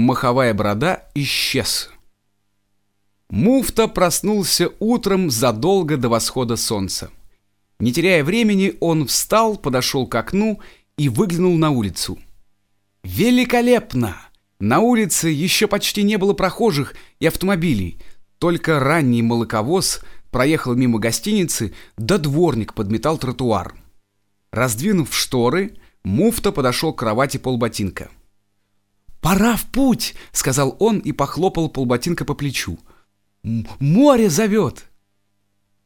маховая борода исчез. Муфта проснулся утром задолго до восхода солнца. Не теряя времени, он встал, подошел к окну и выглянул на улицу. Великолепно! На улице еще почти не было прохожих и автомобилей, только ранний молоковоз проехал мимо гостиницы, да дворник подметал тротуар. Раздвинув шторы, муфта подошел к кровати полботинка. «Пора в путь!» — сказал он и похлопал полботинка по плечу. «Море зовет!»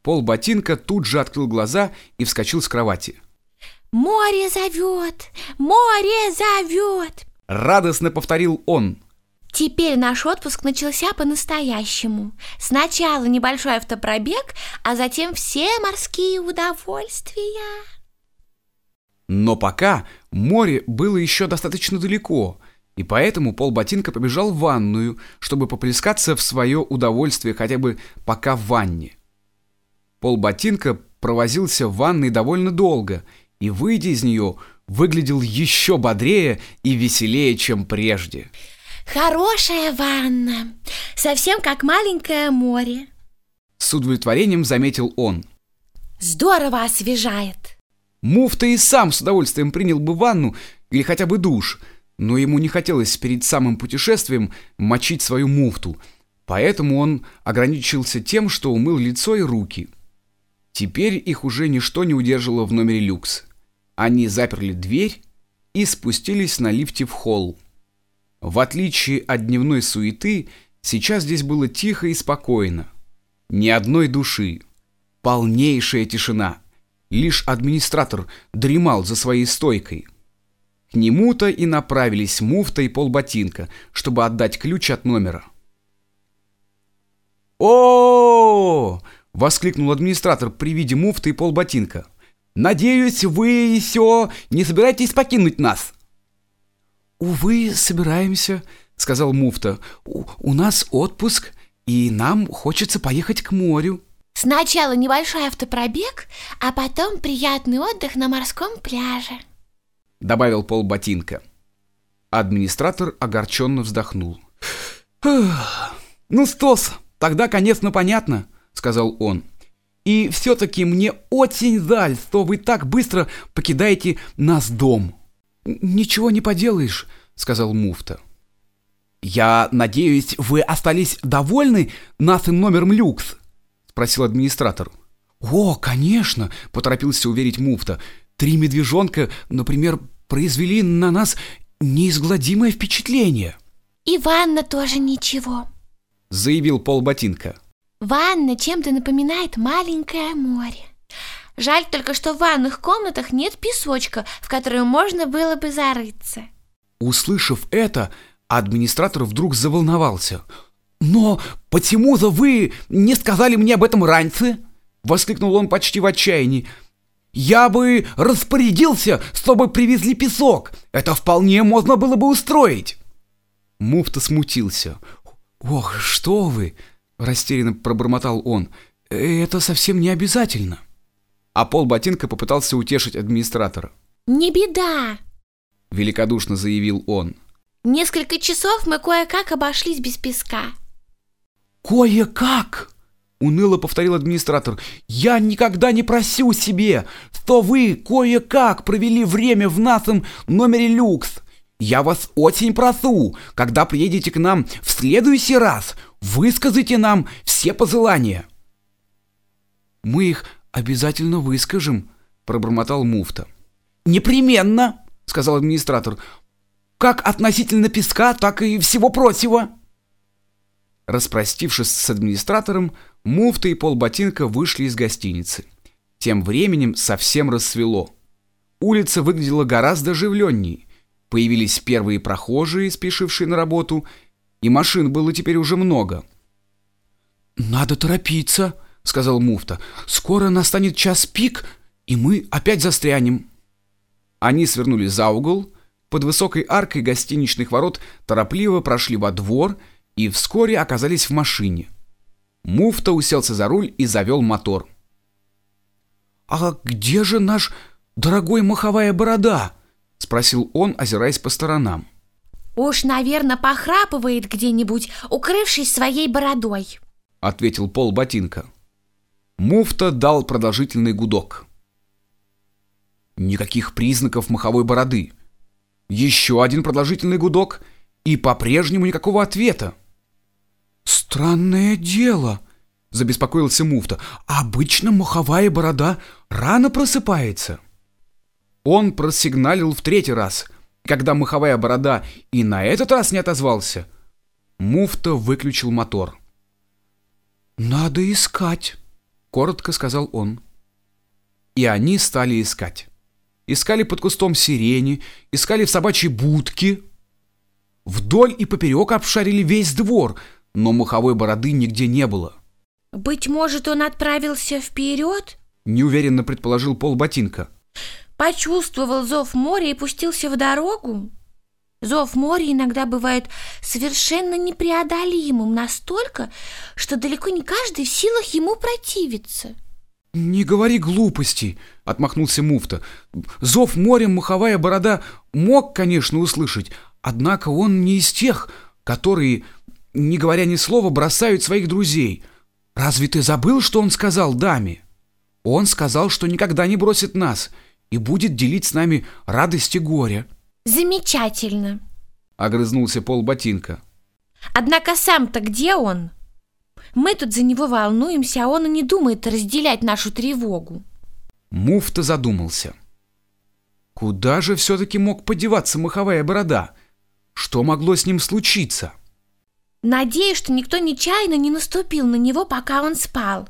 Полботинка тут же открыл глаза и вскочил с кровати. «Море зовет! Море зовет!» Радостно повторил он. Теперь наш отпуск начался по-настоящему. Сначала небольшой автопробег, а затем все морские удовольствия. Но пока море было еще достаточно далеко, и поэтому полботинка побежал в ванную, чтобы поплескаться в свое удовольствие хотя бы пока в ванне. Полботинка провозился в ванной довольно долго и, выйдя из нее, выглядел еще бодрее и веселее, чем прежде. Хорошая ванна, совсем как маленькое море. С удовлетворением заметил он. Здорово освежает. Муфта и сам с удовольствием принял бы ванну или хотя бы душ, но ему не хотелось перед самым путешествием мочить свою муфту, поэтому он ограничился тем, что умыл лицо и руки. Теперь их уже ничто не удерживало в номере люкс. Они заперли дверь и спустились на лифте в холл. В отличие от дневной суеты, сейчас здесь было тихо и спокойно. Ни одной души. Полнейшая тишина. Лишь администратор дремал за своей стойкой. К нему-то и направились муфта и полботинка, чтобы отдать ключ от номера. о, воскликнул администратор при виде муфты и полботинка. «Надеюсь, вы все не собираетесь покинуть нас?» «Увы, собираемся», — сказал муфта. У, «У нас отпуск, и нам хочется поехать к морю». Сначала небольшой автопробег, а потом приятный отдых на морском пляже. Добавил Пол Ботинка. Администратор огорченно вздохнул. «Ну, Стос, тогда, конечно, понятно», — сказал он. «И все-таки мне очень жаль, что вы так быстро покидаете нас дом». «Ничего не поделаешь», — сказал муфта. «Я надеюсь, вы остались довольны нашим номером люкс?» — спросил администратор. «О, конечно!» — поторопился уверить муфта. «Три медвежонка, например, произвели на нас неизгладимое впечатление». «И ванна тоже ничего», — заявил полботинка. «Ванна чем-то напоминает маленькое море». Жаль только, что в ванных комнатах нет песочка, в который можно было бы зарыться. Услышав это, администратор вдруг заволновался. «Но почему-то вы не сказали мне об этом раньше?» Воскликнул он почти в отчаянии. «Я бы распорядился, чтобы привезли песок. Это вполне можно было бы устроить». Муфта смутился. «Ох, что вы!» – растерянно пробормотал он. «Это совсем не обязательно» а Пол Ботинка попытался утешить администратора. «Не беда!» – великодушно заявил он. «Несколько часов мы кое-как обошлись без песка». «Кое-как!» – уныло повторил администратор. «Я никогда не просю себе, что вы кое-как провели время в нашем номере люкс. Я вас очень прошу, когда приедете к нам в следующий раз, высказайте нам все пожелания». «Мы их «Обязательно выскажем», — пробормотал муфта. «Непременно», — сказал администратор. «Как относительно песка, так и всего прочего». Распростившись с администратором, муфта и полботинка вышли из гостиницы. Тем временем совсем рассвело. Улица выглядела гораздо оживленней. Появились первые прохожие, спешившие на работу, и машин было теперь уже много. «Надо торопиться», — сказал муфта. «Скоро настанет час пик, и мы опять застрянем». Они свернули за угол, под высокой аркой гостиничных ворот торопливо прошли во двор и вскоре оказались в машине. Муфта уселся за руль и завел мотор. «А где же наш дорогой маховая борода?» — спросил он, озираясь по сторонам. Уж, наверное, похрапывает где-нибудь, укрывшись своей бородой. Ответил Пол Ботинка. Муфта дал продолжительный гудок. Никаких признаков маховой бороды. Еще один продолжительный гудок, и по-прежнему никакого ответа. «Странное дело», — забеспокоился муфта. «Обычно маховая борода рано просыпается». Он просигналил в третий раз. Когда маховая борода и на этот раз не отозвался, муфта выключил мотор. «Надо искать», — коротко сказал он. И они стали искать. Искали под кустом сирени, искали в собачьей будке. Вдоль и поперек обшарили весь двор, но маховой бороды нигде не было. Быть может, он отправился вперед? Неуверенно предположил Пол Ботинка. Почувствовал зов моря и пустился в дорогу? Зов моря иногда бывает совершенно непреодолимым настолько, что далеко не каждый в силах ему противиться. «Не говори глупостей!» — отмахнулся муфта. «Зов морем маховая борода мог, конечно, услышать, однако он не из тех, которые, не говоря ни слова, бросают своих друзей. Разве ты забыл, что он сказал даме? Он сказал, что никогда не бросит нас и будет делить с нами радость и горе». «Замечательно!» — огрызнулся Пол Ботинка. «Однако сам-то где он?» Мы тут за него волнуемся, а он и не думает разделять нашу тревогу. Муфта задумался. Куда же все-таки мог подеваться маховая борода? Что могло с ним случиться? Надеюсь, что никто нечаянно не наступил на него, пока он спал.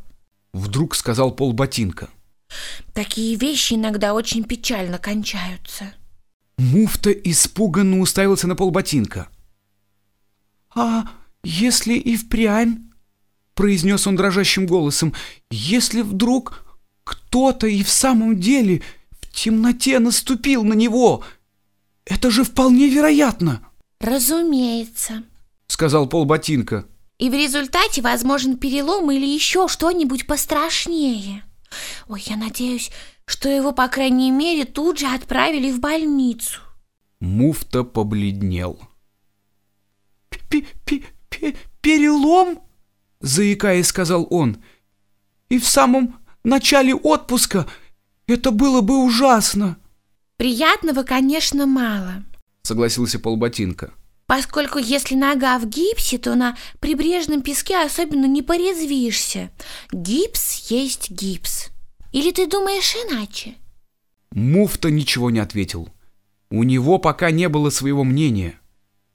Вдруг сказал Пол Ботинка. Такие вещи иногда очень печально кончаются. Муфта испуганно уставился на Пол Ботинка. «А если и впрямь?» произнес он дрожащим голосом, если вдруг кто-то и в самом деле в темноте наступил на него, это же вполне вероятно. Разумеется, сказал Пол Ботинка. И в результате возможен перелом или еще что-нибудь пострашнее. Ой, я надеюсь, что его, по крайней мере, тут же отправили в больницу. Муфта побледнел. «Перелом?» заикаясь, сказал он. И в самом начале отпуска это было бы ужасно. Приятного, конечно, мало, согласился Полботинка. Поскольку если нога в гипсе, то на прибрежном песке особенно не порезвишься. Гипс есть гипс. Или ты думаешь иначе? Муфта ничего не ответил. У него пока не было своего мнения.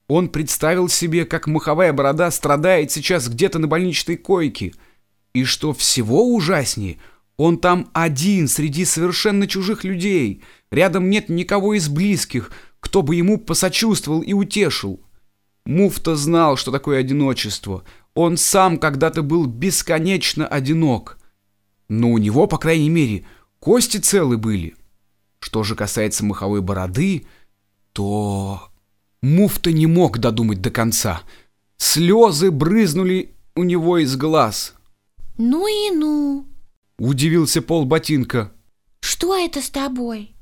Он представил себе, как маховая борода страдает сейчас где-то на больничной койке. И что всего ужаснее, он там один среди совершенно чужих людей. Рядом нет никого из близких, кто бы ему посочувствовал и утешил. Муфта знал, что такое одиночество. Он сам когда-то был бесконечно одинок. Но у него, по крайней мере, кости целы были. Что же касается маховой бороды, то... Муфта не мог додумать до конца. Слезы брызнули у него из глаз. «Ну и ну!» Удивился Пол Ботинка. «Что это с тобой?»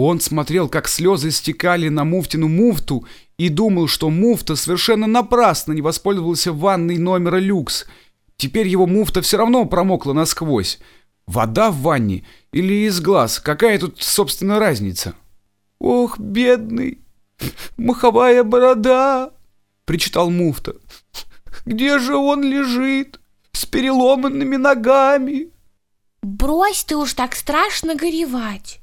Он смотрел, как слезы стекали на Муфтину муфту и думал, что муфта совершенно напрасно не воспользовался ванной номера люкс. Теперь его муфта все равно промокла насквозь. Вода в ванне или из глаз? Какая тут, собственно, разница? «Ох, бедный!» маховая борода!» — причитал муфта. «Где же он лежит? С переломанными ногами!» «Брось ты уж так страшно горевать!»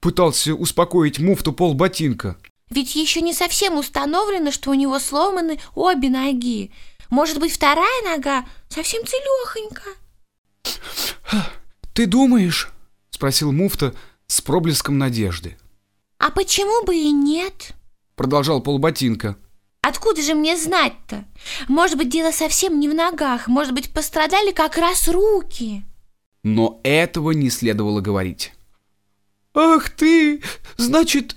Пытался успокоить муфту пол ботинка. «Ведь еще не совсем установлено, что у него сломаны обе ноги. Может быть, вторая нога совсем целехонька?» «Ты думаешь?» — спросил муфта с проблеском надежды. «А почему бы и нет?» продолжал полботинка. Откуда же мне знать-то? Может быть, дело совсем не в ногах, может быть, пострадали как раз руки. Но этого не следовало говорить. «Ах ты! Значит,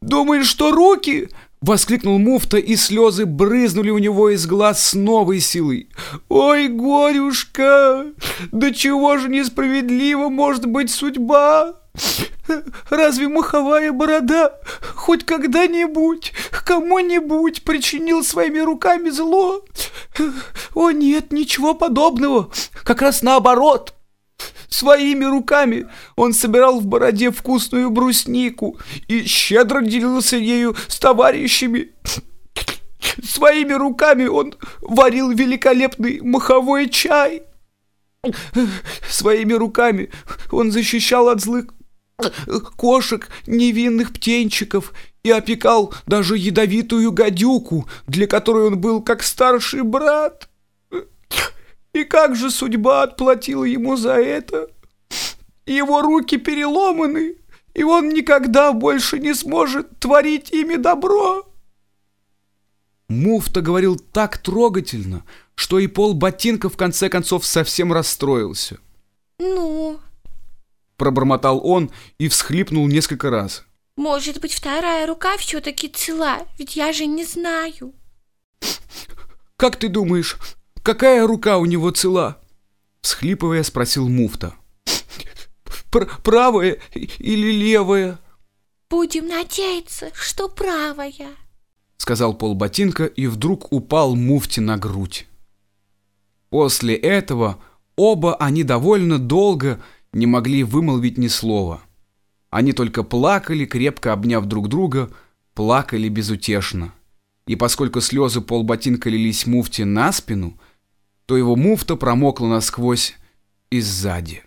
думаешь, что руки?» Воскликнул муфта, и слезы брызнули у него из глаз с новой силой. «Ой, горюшка! Да чего же несправедлива может быть судьба? Разве маховая борода хоть когда-нибудь кому-нибудь причинил своими руками зло? О нет, ничего подобного, как раз наоборот. Своими руками он собирал в бороде вкусную бруснику и щедро делился ею с товарищами. Своими руками он варил великолепный маховой чай. Своими руками он защищал от злых кошек невинных птенчиков и опекал даже ядовитую гадюку, для которой он был как старший брат. Как же судьба отплатила ему за это? Его руки переломаны, и он никогда больше не сможет творить ими добро. Муфта говорил так трогательно, что и пол ботинка в конце концов совсем расстроился. Ну, Пробормотал он и всхлипнул несколько раз. может быть, вторая рука все-таки цела, ведь я же не знаю. «Как ты думаешь, какая рука у него цела?» Всхлипывая, спросил муфта. Пр правая или левая? Будем надеяться, что правая. Сказал полботинка и вдруг упал муфте на грудь. После этого оба они довольно долго не могли вымолвить ни слова. Они только плакали, крепко обняв друг друга, плакали безутешно. И поскольку слезы полботинка лились муфте на спину, то его муфта промокла насквозь и сзади.